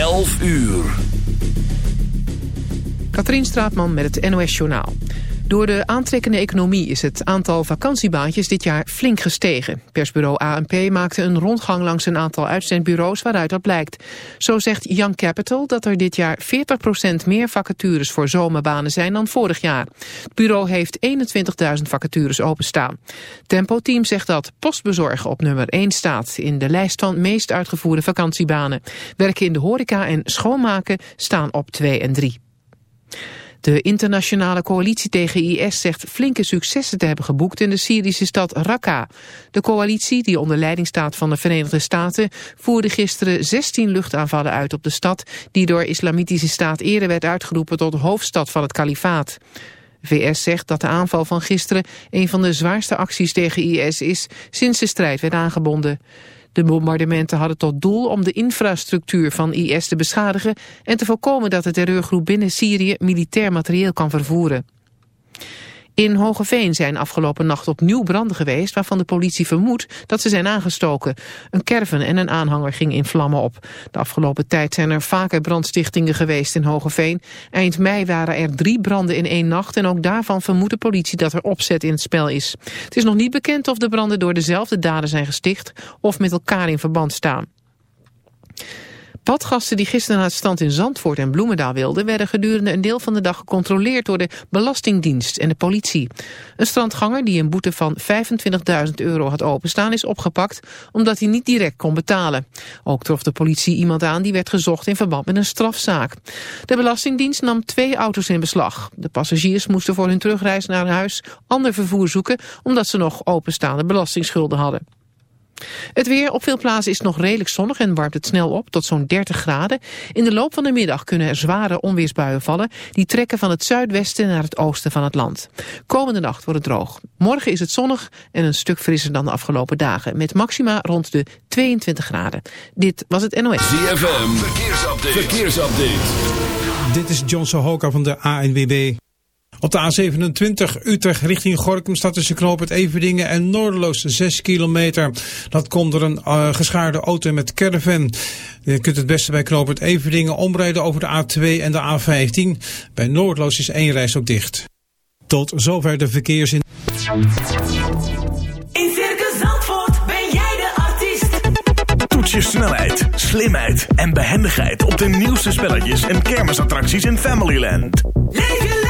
11 uur. Katrien Straatman met het NOS Journaal. Door de aantrekkende economie is het aantal vakantiebaantjes dit jaar flink gestegen. Persbureau ANP maakte een rondgang langs een aantal uitzendbureaus waaruit dat blijkt. Zo zegt Young Capital dat er dit jaar 40% meer vacatures voor zomerbanen zijn dan vorig jaar. Het bureau heeft 21.000 vacatures openstaan. Tempo Team zegt dat postbezorgen op nummer 1 staat in de lijst van meest uitgevoerde vakantiebanen. Werken in de horeca en schoonmaken staan op 2 en 3. De internationale coalitie tegen IS zegt flinke successen te hebben geboekt in de Syrische stad Raqqa. De coalitie, die onder leiding staat van de Verenigde Staten, voerde gisteren 16 luchtaanvallen uit op de stad, die door Islamitische Staat eerder werd uitgeroepen tot hoofdstad van het kalifaat. VS zegt dat de aanval van gisteren een van de zwaarste acties tegen IS is sinds de strijd werd aangebonden. De bombardementen hadden tot doel om de infrastructuur van IS te beschadigen en te voorkomen dat de terreurgroep binnen Syrië militair materieel kan vervoeren. In Hogeveen zijn afgelopen nacht opnieuw branden geweest... waarvan de politie vermoedt dat ze zijn aangestoken. Een caravan en een aanhanger ging in vlammen op. De afgelopen tijd zijn er vaker brandstichtingen geweest in Hogeveen. Eind mei waren er drie branden in één nacht... en ook daarvan vermoedt de politie dat er opzet in het spel is. Het is nog niet bekend of de branden door dezelfde daden zijn gesticht... of met elkaar in verband staan. Badgasten die gisteren naar het strand in Zandvoort en Bloemendaal wilden... werden gedurende een deel van de dag gecontroleerd door de Belastingdienst en de politie. Een strandganger die een boete van 25.000 euro had openstaan is opgepakt... omdat hij niet direct kon betalen. Ook trof de politie iemand aan die werd gezocht in verband met een strafzaak. De Belastingdienst nam twee auto's in beslag. De passagiers moesten voor hun terugreis naar huis ander vervoer zoeken... omdat ze nog openstaande belastingsschulden hadden. Het weer op veel plaatsen is nog redelijk zonnig en warmt het snel op tot zo'n 30 graden. In de loop van de middag kunnen er zware onweersbuien vallen. Die trekken van het zuidwesten naar het oosten van het land. Komende nacht wordt het droog. Morgen is het zonnig en een stuk frisser dan de afgelopen dagen. Met maxima rond de 22 graden. Dit was het NOS. ZFM, verkeersupdate. verkeersupdate. Dit is John Sohoka van de ANWB. Op de A27 Utrecht richting Gorkum staat tussen knooppunt Everdingen en Noordeloos 6 kilometer. Dat komt door een uh, geschaarde auto met caravan. Je kunt het beste bij knooppunt Everdingen omrijden over de A2 en de A15. Bij Noordloos is één reis ook dicht. Tot zover de verkeersin. In Circus Zandvoort ben jij de artiest. Toets je snelheid, slimheid en behendigheid op de nieuwste spelletjes en kermisattracties in Familyland. Leef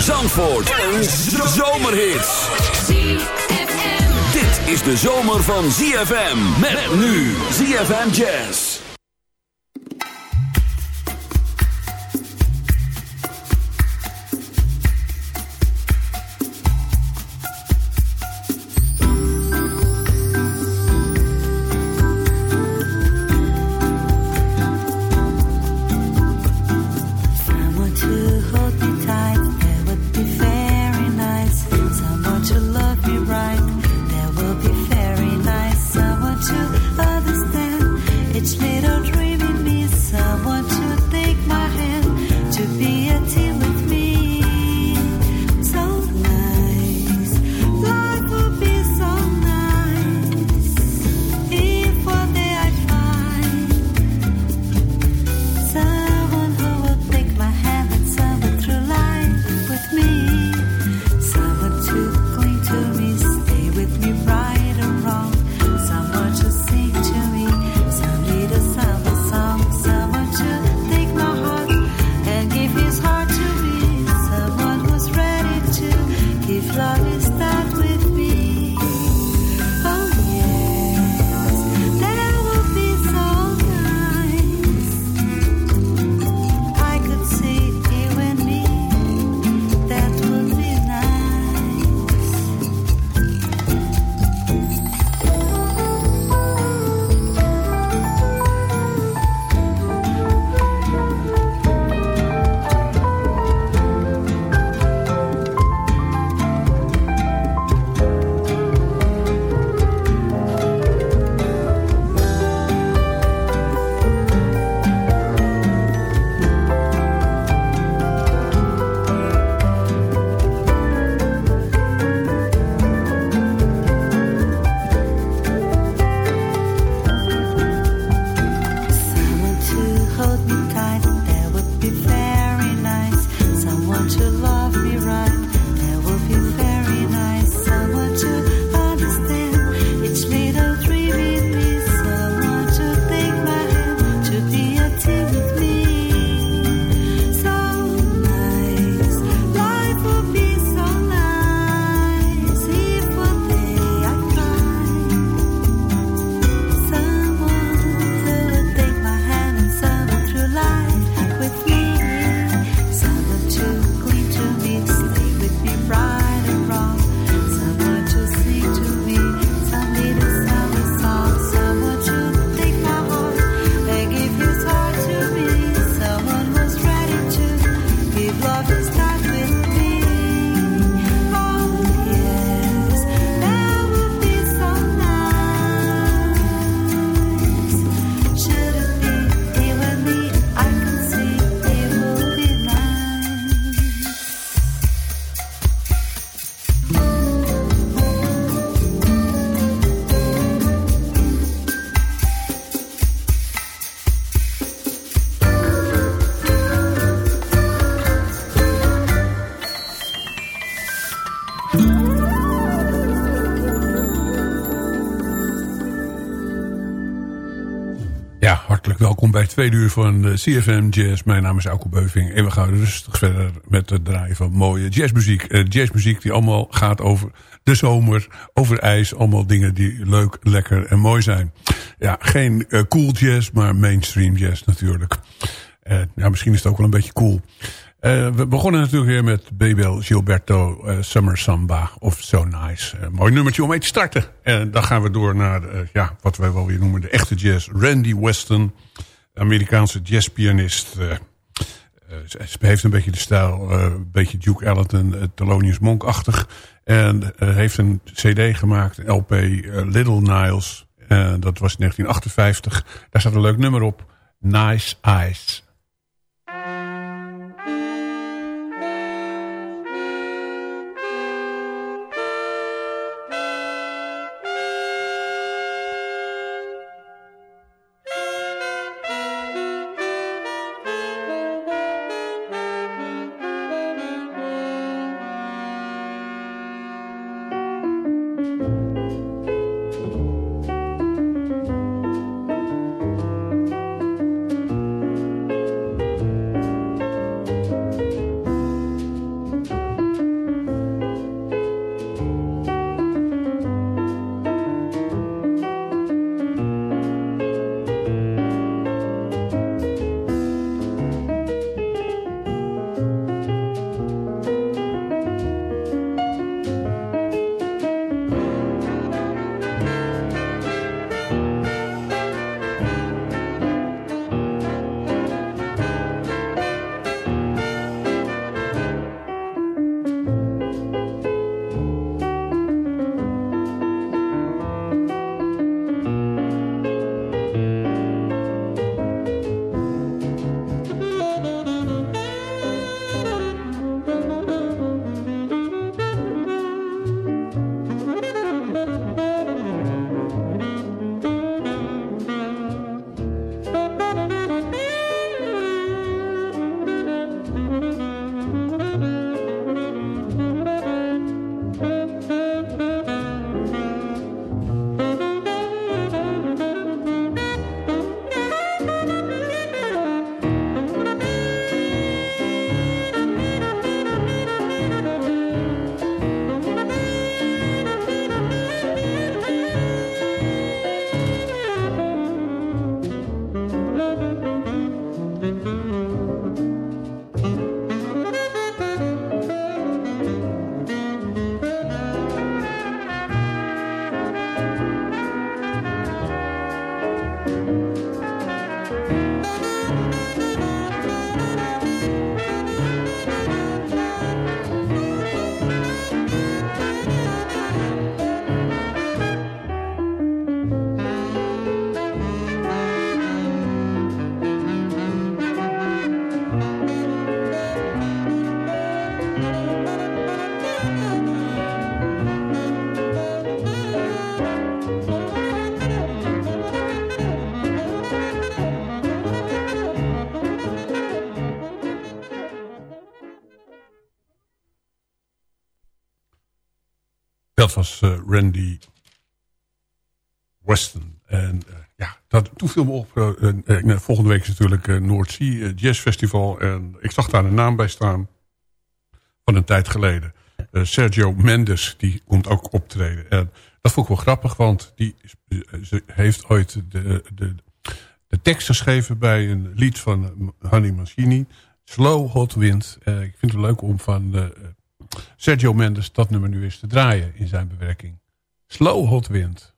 Zandvoort. Een zomerhit. Dit is de zomer van ZFM. Met nu ZFM Jazz. Bij tweede uur van eh, CFM Jazz. Mijn naam is Alko Beuving en we gaan rustig verder met het draaien van mooie jazzmuziek. Eh, jazzmuziek die allemaal gaat over de zomer, over ijs. Allemaal dingen die leuk, lekker en mooi zijn. Ja, geen eh, cool jazz, maar mainstream jazz natuurlijk. Ja, misschien is het ook wel een beetje cool. We begonnen natuurlijk weer met Bebel Gilberto Summer Samba of So Nice. Mooi nummertje om mee te starten. En dan gaan we door naar ja, wat wij wel weer noemen de echte jazz. Randy Weston, Amerikaanse jazzpianist. eh, eh, ze heeft een beetje de stijl, eh, een beetje Duke Ellington, Thelonious Monk-achtig. En heeft een cd gemaakt, LP Little Niles. Dat was in 1958. Daar staat een leuk nummer op. Nice Eyes. Was eh, Randy Weston. En eh, ja, dat, toen viel me op. eh, volgende week is natuurlijk Noordzee Jazz Festival. En ik zag daar een naam bij staan. Van een tijd geleden. Sergio Mendes, die komt ook optreden. En dat vond ik wel grappig, want die heeft ooit de, de, de tekst geschreven bij een lied van Honey Mancini. Slow Hot Wind. Ik vind het leuk om van Sergio Mendes dat nummer nu eens te draaien in zijn bewerking. Slow Hot Wind.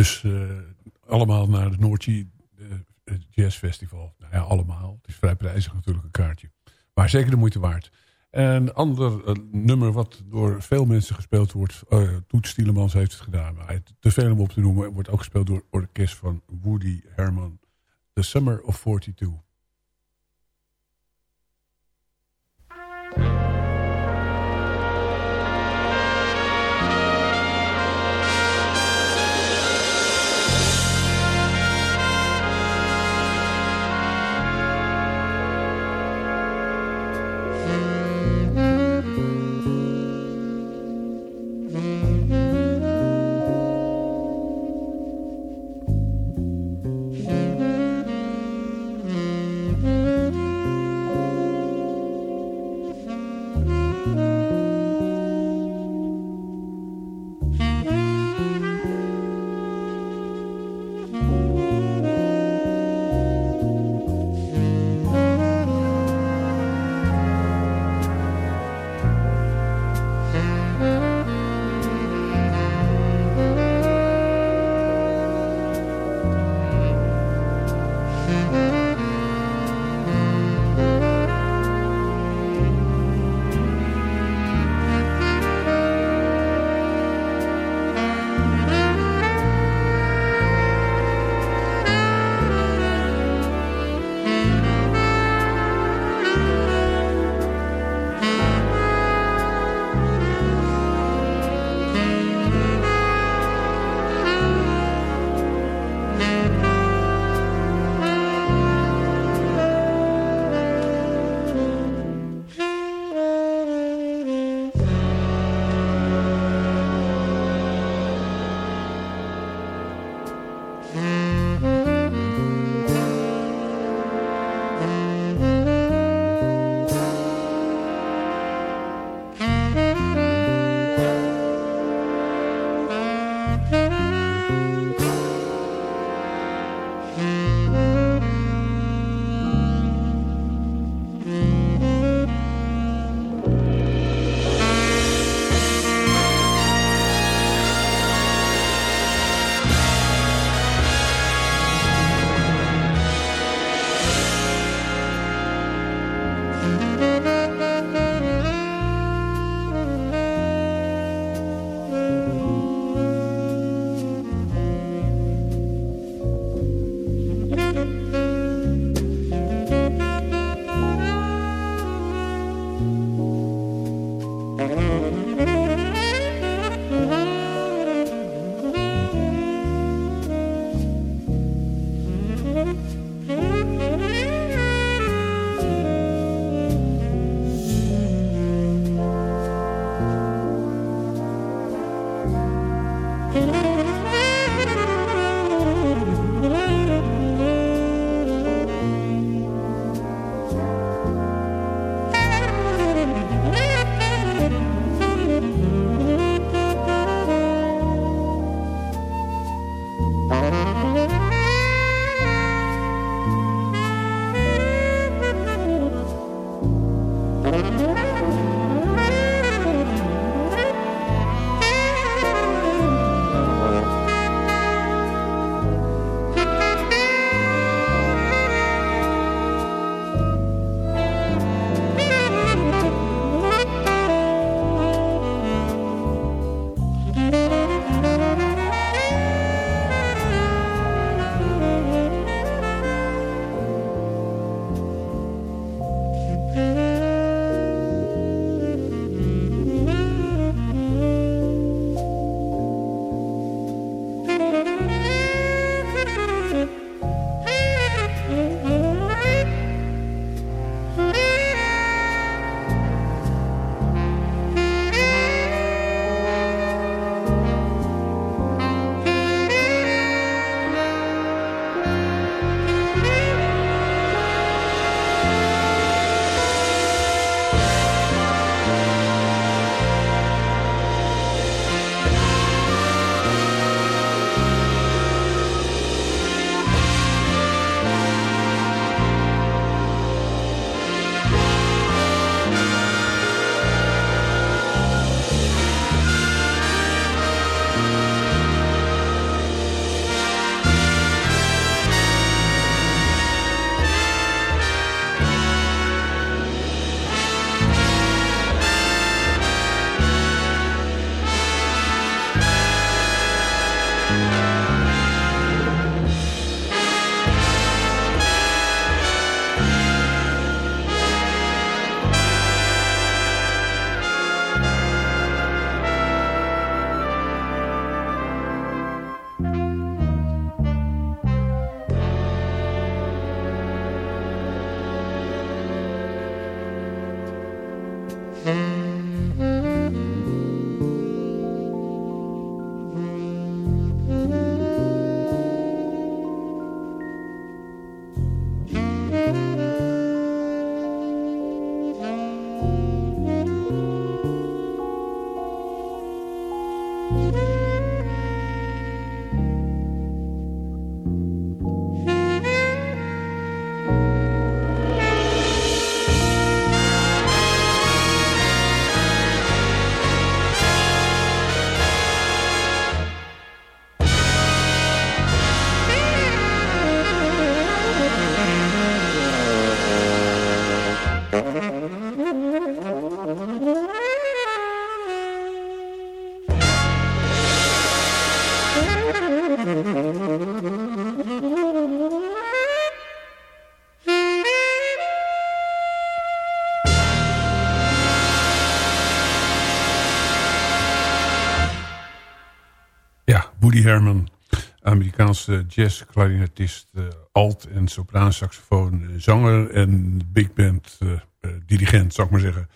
Dus eh, allemaal naar het Noordje uh, Jazz Festival. Nou ja, allemaal. Het is vrij prijzig natuurlijk een kaartje. Maar zeker de moeite waard. Een ander eh, nummer wat door veel mensen gespeeld wordt. Uh, Toet Stielemans heeft het gedaan. Maar te veel om op te noemen. Wordt ook gespeeld door orkest van Woody Herman. The Summer of 42. Amerikaanse jazz-clarinetist, eh, alt- en sopraansaxofoon, eh, zanger en big band eh, dirigent, zou ik maar zeggen.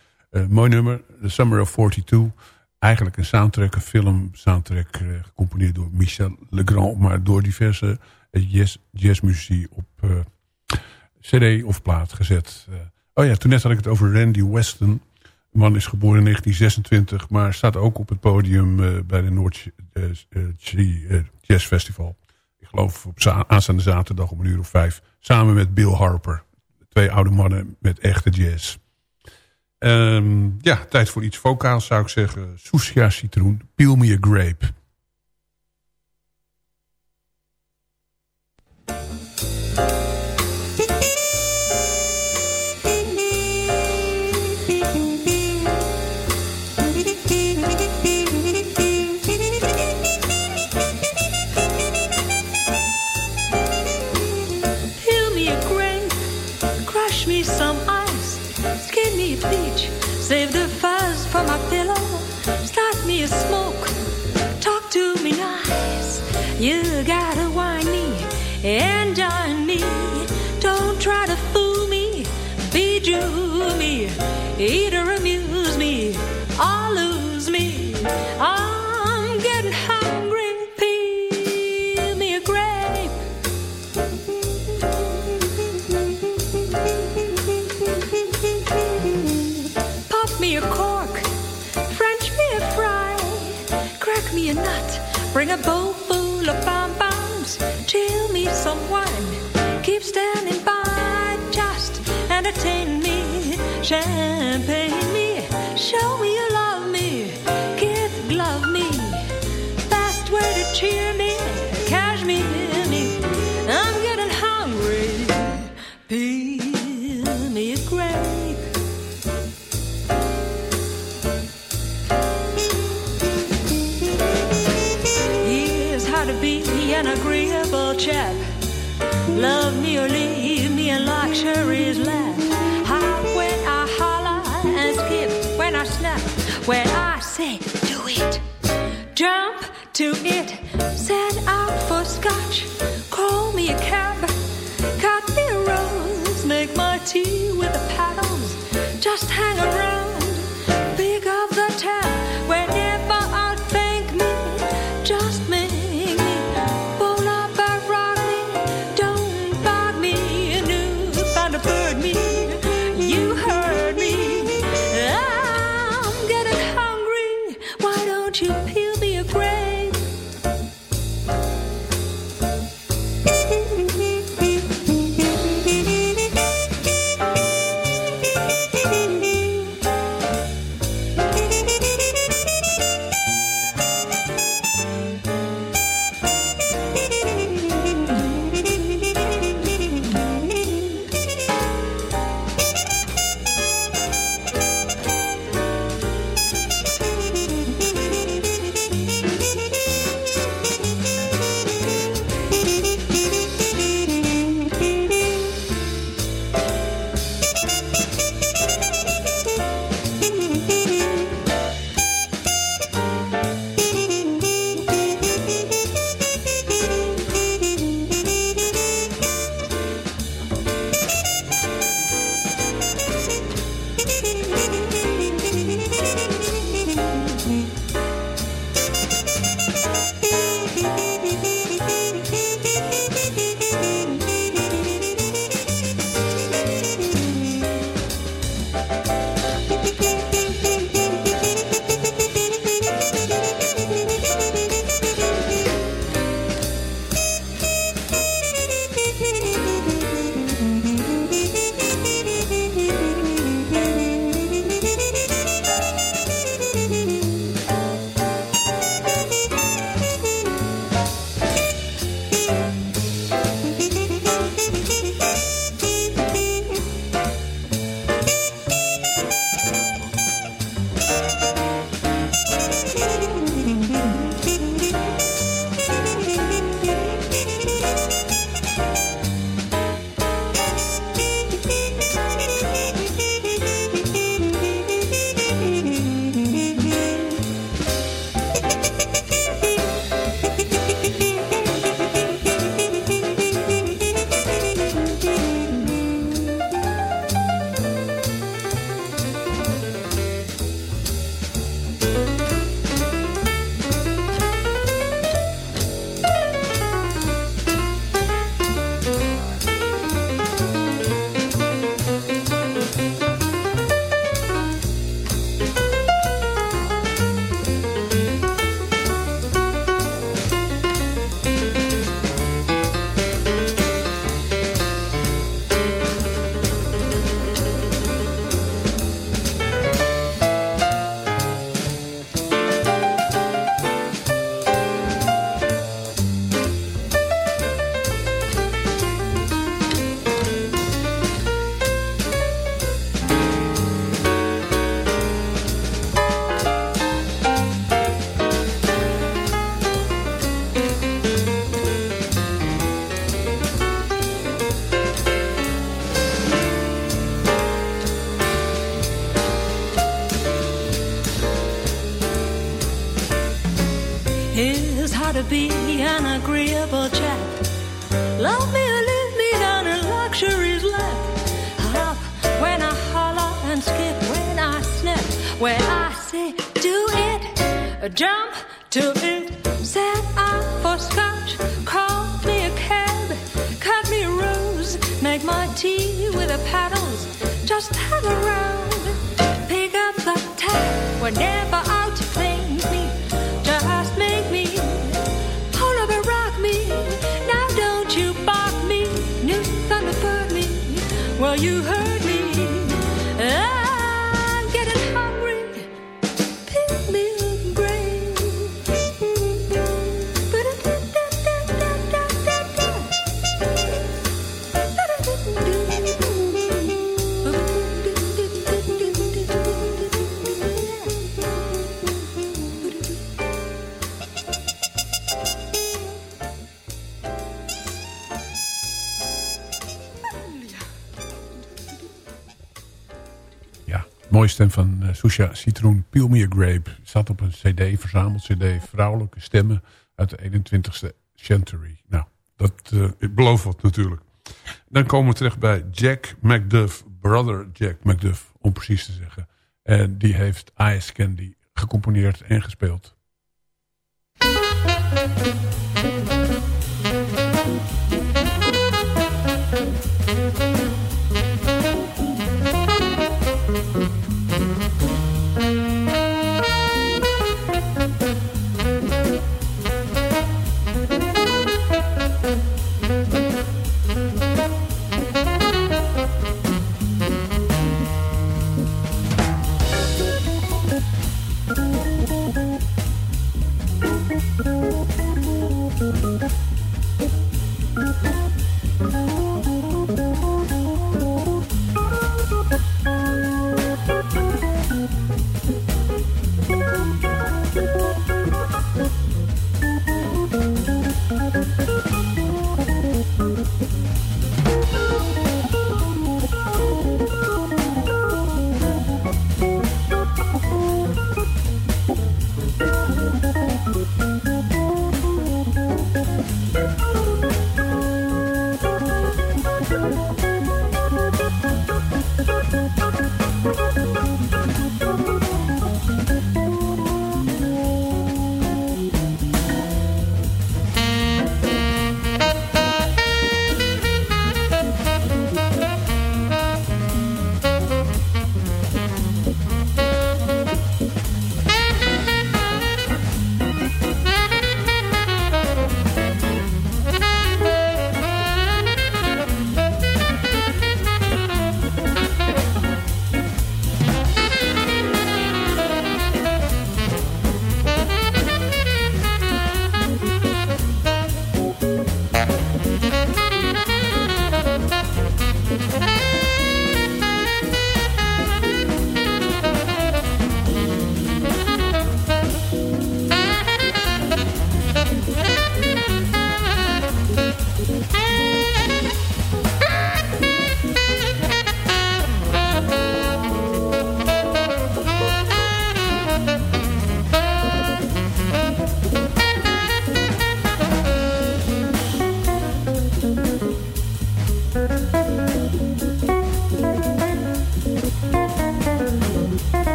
Mooi nummer, The Summer of 42. Eigenlijk een soundtrack, een film soundtrack, gecomponeerd door Michel Legrand, maar door diverse jazz, jazzmuzici op cd of plaat gezet. Oh ja, toen net had ik het over Randy Weston. De man is geboren in 1926, maar staat ook op het podium eh, bij de Noord eh, eh, Jazz Festival. Ik geloof op za- aanstaande zaterdag om een uur of vijf. Samen met Bill Harper. Twee oude mannen met echte jazz. Ehm, ja, tijd voor iets vocaals zou ik zeggen. Sousia citroen, peel me grape. You gotta whine me and join me. Don't try to fool me, be bejewel me, either amuse me or lose me. I'm getting hungry. Peel me a grape. Pop me a cork, French me a fry, crack me a nut, bring a bowl full of bonbons, chill me some wine, keep standing by, just entertain me, champagne me, show me you love mooie stem van uh, Susha Citroen, Peel Grape. Zat op een cd, verzameld cd, vrouwelijke stemmen uit de 21ste century. Nou, dat uh, belooft wat natuurlijk. Dan komen we terecht bij Jack McDuff, brother Jack McDuff, om precies te zeggen. En die heeft Ice Candy gecomponeerd en gespeeld.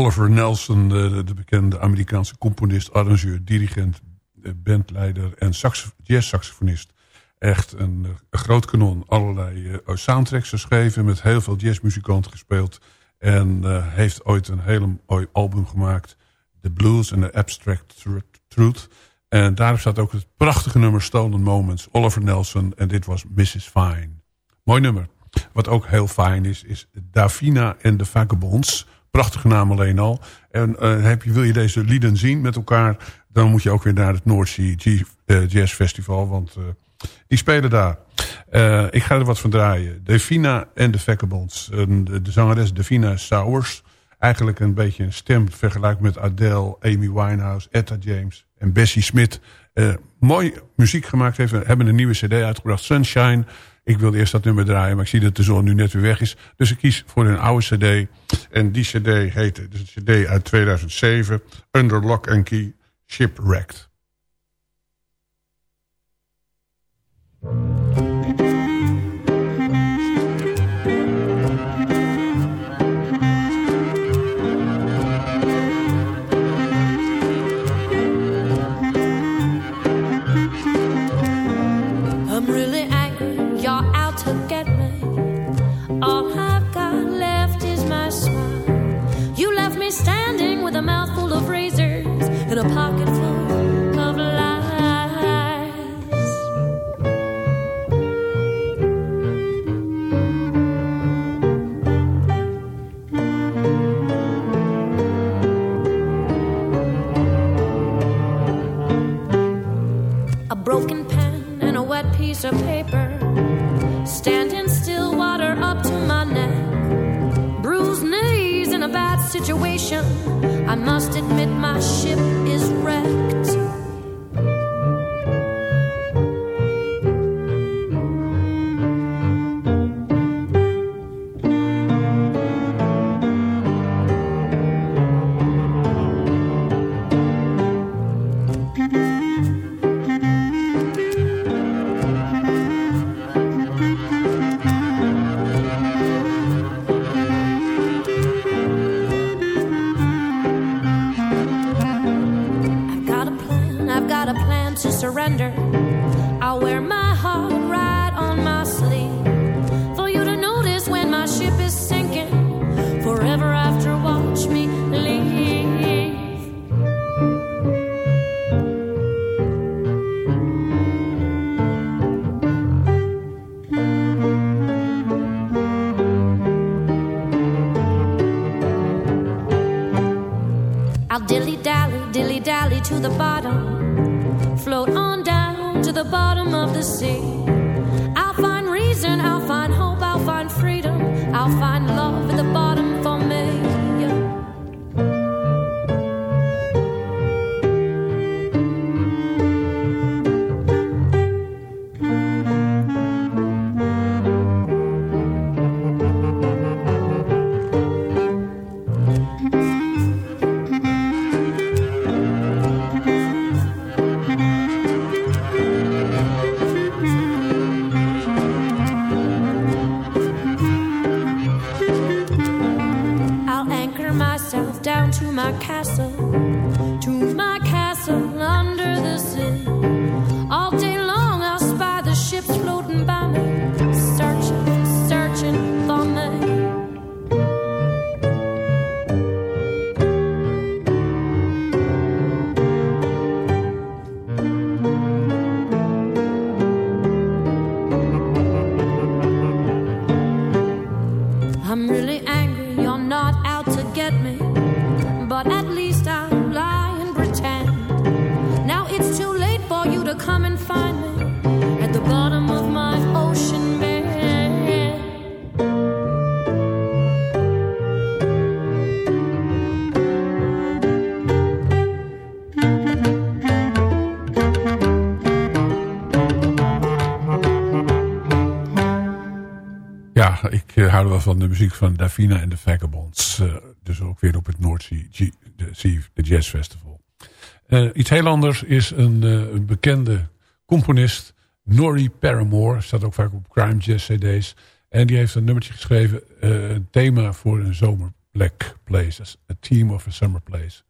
Oliver Nelson, de, de bekende Amerikaanse componist, arrangeur, dirigent, eh, bandleider en sax, jazzsaxofonist. Echt een, eh, groot kanon. Allerlei eh, soundtracks geschreven, met heel veel jazzmuzikanten gespeeld. En heeft ooit een hele mooi album gemaakt. The Blues and the Abstract Tru- Truth. En daarop staat ook het prachtige nummer Stolen Moments. Oliver Nelson en dit was Mrs. Fine. Mooi nummer. Wat ook heel fijn is, is Davina en de Vagabonds. Prachtige naam alleen al. En eh, heb je, wil je deze lieden zien met elkaar... dan moet je ook weer naar het G- eh, Jazz Festival. Want eh, die spelen daar. Ik ga er wat van draaien. Davina en de Vagabonds. De, de zangeres Davina Sowers. Eigenlijk een beetje een stem vergelijkt met Adele, Amy Winehouse, Etta James en Bessie Smith. Eh, mooi muziek gemaakt heeft. Hebben een nieuwe cd uitgebracht, Sunshine. Ik wilde eerst dat nummer draaien, maar ik zie dat de zon nu net weer weg is. Dus ik kies voor een oude cd. En die cd heette, dus een cd uit 2007, Under Lock and Key, Shipwrecked. I must admit my ship surrender. I'll wear my heart right on my sleeve. For you to notice when my ship is sinking. Forever after, watch me leave. I'll dilly dally, dilly dally to the bottom. Bottom of the sea. Ja, ik hou er wel van de muziek van Davina en de Vagabonds. Eh, dus ook weer op het North Jazz Festival. Eh, iets heel anders is een, eh, bekende componist, Norrie Paramore. Staat ook vaak op crime jazz cd's. En die heeft een nummertje geschreven, een thema voor een zomer, Black Places. A Team of a Summer Place.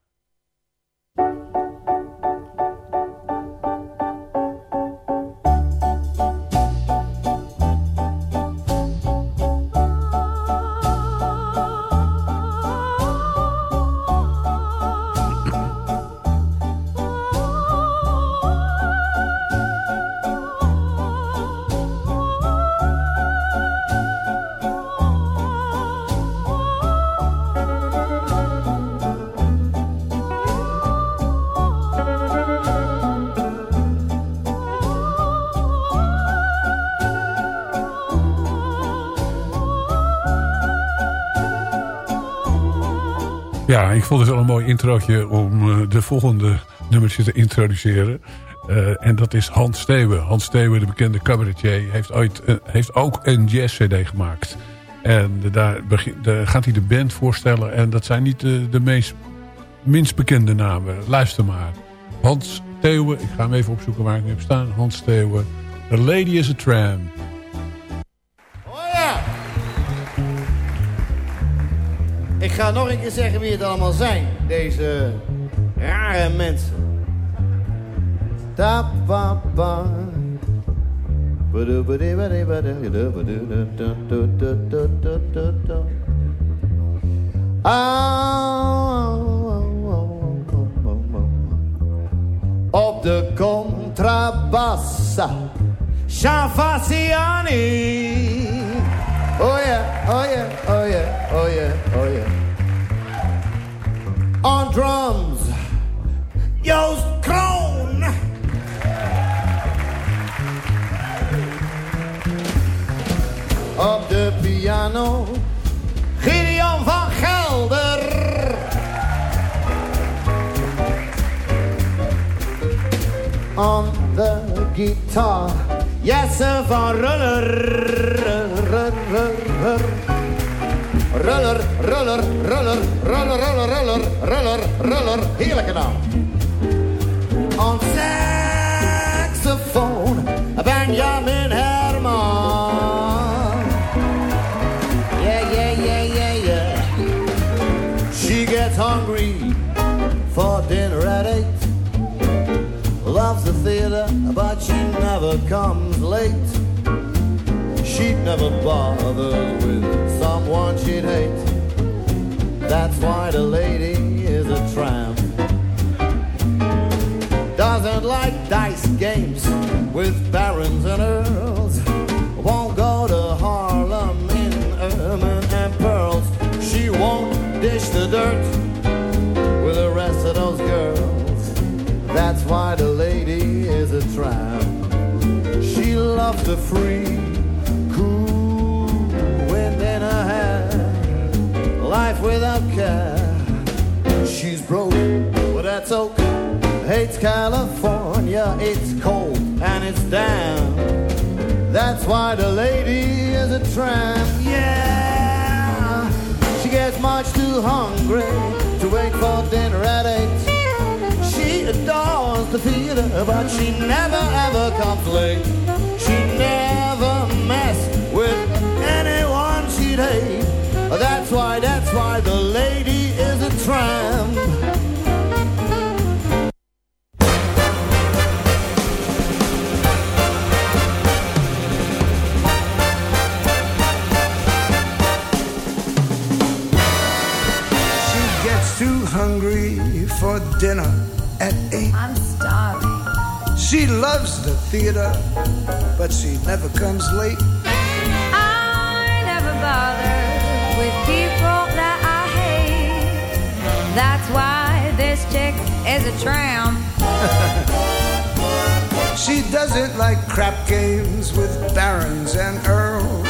Vond het wel een mooi introotje om eh, de volgende nummertje te introduceren. Eh, en dat is Hans Steeuwen. Hans Steeuwen, de bekende cabaretier, heeft, ooit, eh, heeft ook een jazz-cd gemaakt. En daar, begin, daar gaat hij de band voorstellen. En dat zijn niet de, de meest, minst bekende namen. Luister maar. Hans Steeuwen, ik ga hem even opzoeken waar ik nu heb staan. Hans Steeuwen, The Lady is a Tramp. Ik ga nog een keer zeggen wie het allemaal zijn, deze rare mensen. Op de contrabassa. Shafasiani. Oh yeah, oh yeah, oh yeah, oh yeah, oh yeah. On drums, Joost Kroon. Op de piano, Gideon van Gelder. On the guitar, Jesse van Ruller. Ruller, ruller, ruller, ruller, ruller, ruller, ruller, ruller. Heerlijke naam. On saxofoon, Benjamin Herman. Yeah, yeah, yeah, yeah, yeah. She gets hungry for dinner at eight. Loves the theater, but she never comes late. She'd never bother with someone she'd hate. That's why the lady is a tramp. Doesn't like dice games with barons and earls. Won't go to Harlem in ermine and pearls. She won't dish the dirt with the rest of those girls. That's why the lady is a tramp. She loves the free, without care. She's broke, but that's okay. Hates California, it's cold and it's damp. That's why the lady is a tramp. Yeah, she gets much too hungry to wait for dinner at eight. She adores the theater, but she never ever comes late. She never messes with anyone she'd hate. That's why, the lady is a tramp. She gets too hungry for dinner at eight. I'm starving. She loves the theater, but she never comes late. Why this chick is a tramp. She doesn't like crap games with barons and earls.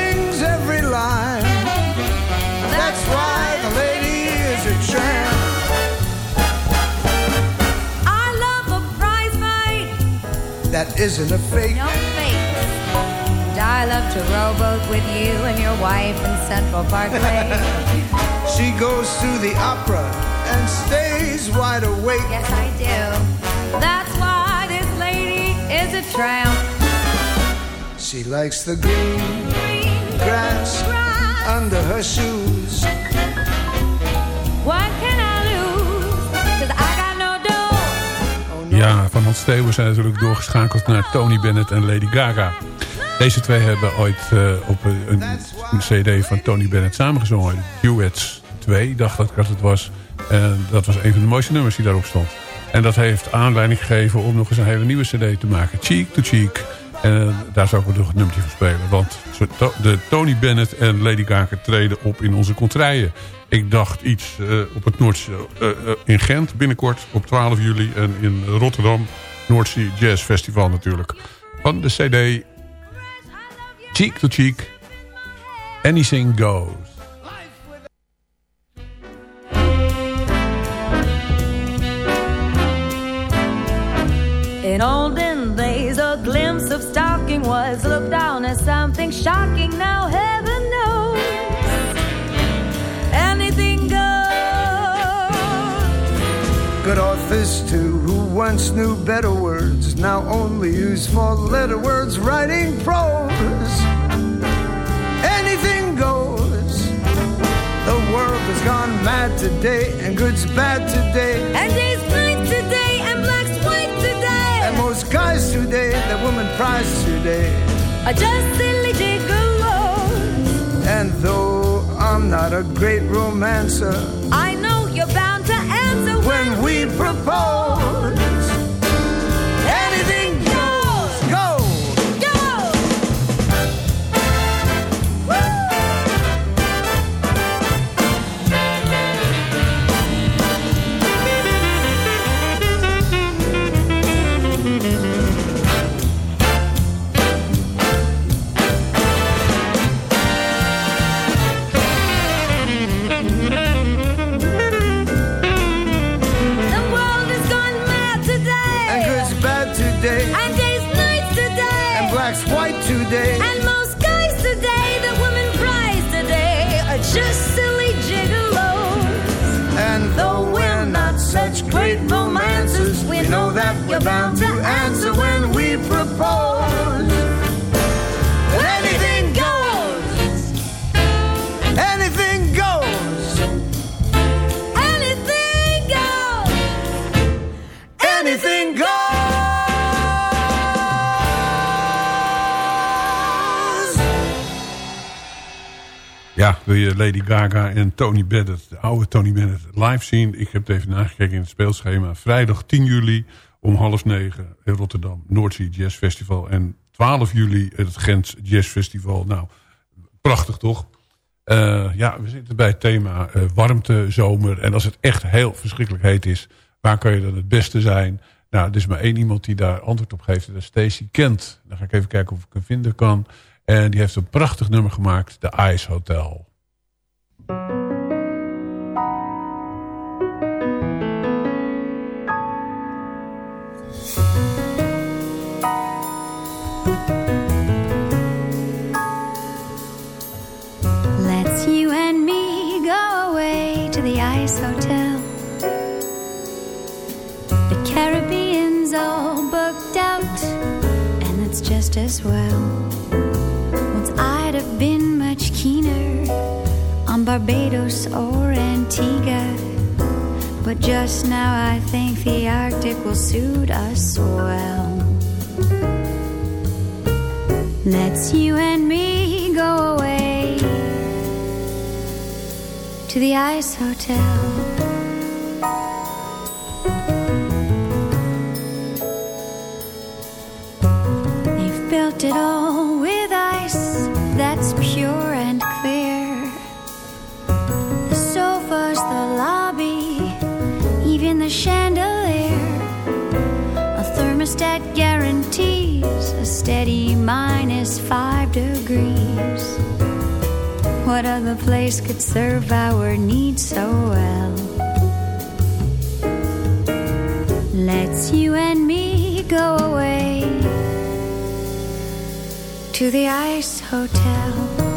isn't a fake. No fakes. I love to rowboat with you and your wife in Central Park Lake. She goes to the opera and stays wide awake. yes, I do. That's why this lady is a tramp. She likes the green grass Grass. under her shoes. Van Hans Steeuwen zijn natuurlijk doorgeschakeld naar Tony Bennett en Lady Gaga. Deze twee hebben ooit eh, op een, een, cd van Tony Bennett samengezongen. Duets 2, dacht ik dat het was. En dat was een van de mooiste nummers die daarop stond. En dat heeft aanleiding gegeven om nog eens een hele nieuwe cd te maken. Cheek to Cheek. En daar zou ik nog een nummertje van spelen. Want de Tony Bennett en Lady Gaga treden op in onze contraien. Ik dacht iets eh, op het Noordzee eh, eh, in Gent binnenkort op 12 juli. En in Rotterdam Noordzee Jazz Festival natuurlijk. Van de cd Cheek to Cheek. Anything Goes. In olden days, a glimpse of stocking was looked down as something shocking. Now heaven Authors too, who once knew better words, now only use four letter words writing prose. Anything goes. The world has gone mad today, and good's bad today. And day's night today, and black's white today. And most guys today, the woman prize today. Are just silly gigolos. And though I'm not a great romancer, I know you're bound to when, we propose, we're bound to answer when we propose. Anything goes. Anything goes. Anything goes. Anything goes. Ja, wil je Lady Gaga en Tony Bennett, de oude Tony Bennett, live zien? Ik heb het even nagekeken in het speelschema. Vrijdag 10 juli om half negen in Rotterdam, Noordzee Jazz Festival. En 12 juli het Gent Jazz Festival. Nou, prachtig toch? Eh, ja, we zitten bij het thema eh, warmte, zomer. En als het echt heel verschrikkelijk heet is, waar kan je dan het beste zijn? Nou, er is maar één iemand die daar antwoord op geeft. Dat is Stacy Kent. Dan ga ik even kijken of ik hem vinden kan. En die heeft een prachtig nummer gemaakt. The Ice Hotel. Just now I think the Arctic will suit us well. Let's you and me go away to the ice hotel. Built it all steady minus five degrees. What other place could serve our needs so well? Let's you and me go away to the Ice Hotel.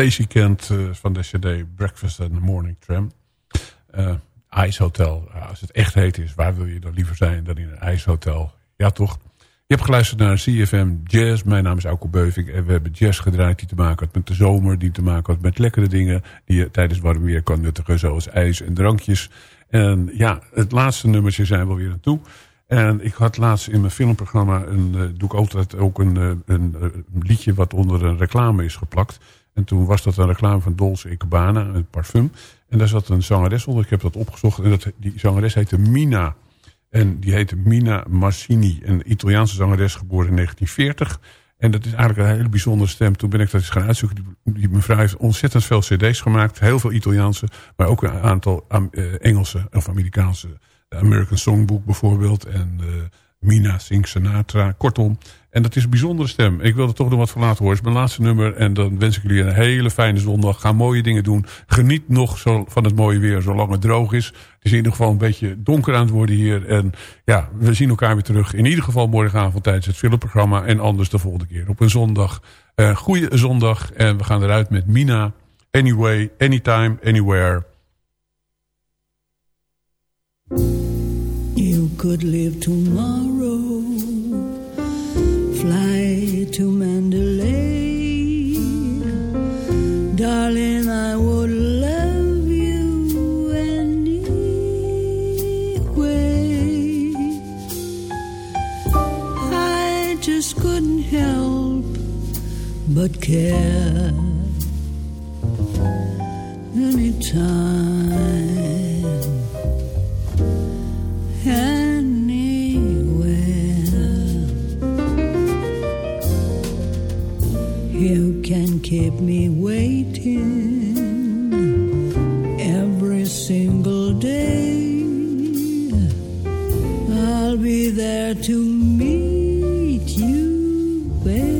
Stacy Kent eh, van de cd Breakfast and the Morning Tram. Eh ijshotel. Als het echt heet is, waar wil je dan liever zijn dan in een ijshotel? Ja, toch? Je hebt geluisterd naar CFM Jazz. Mijn naam is Auko Beuving. En we hebben jazz gedraaid die te maken had met de zomer. Die te maken had met lekkere dingen die je tijdens warm weer kan nuttigen. Zoals ijs en drankjes. En ja, het laatste nummertje zijn we weer naartoe. En ik had laatst in mijn filmprogramma... Een, eh, doe ik altijd ook een, een, eh, liedje wat onder een reclame is geplakt. En toen was dat een reclame van Dolce Gabbana, een parfum. En daar zat een zangeres onder. Ik heb dat opgezocht. En dat, die zangeres heette Mina. En die heette Mina Marcini. Een Italiaanse zangeres geboren in 1940. En dat is eigenlijk een hele bijzondere stem. Toen ben ik dat eens gaan uitzoeken. Die, mevrouw heeft ontzettend veel cd's gemaakt. Heel veel Italiaanse. Maar ook een aantal eh, Engelse of Amerikaanse. American Songbook bijvoorbeeld. En uh, Mina Sing Sinatra. Kortom. En dat is een bijzondere stem. Ik wil er toch nog wat van laten horen. Het is mijn laatste nummer. En dan wens ik jullie een hele fijne zondag. Ga mooie dingen doen. Geniet nog zo van het mooie weer. Zolang het droog is. Het is in ieder geval een beetje donker aan het worden hier. En ja, we zien elkaar weer terug. In ieder geval morgenavond tijdens het filmprogramma. En anders de volgende keer op een zondag. Uh, goeie zondag. En we gaan eruit met Mina. Anyway, anytime, anywhere. You could live tomorrow. Fly to Mandalay. Darling, I would love you anyway. I just couldn't help but care. Anytime. Keep me waiting every single day. I'll be there to meet you anyway.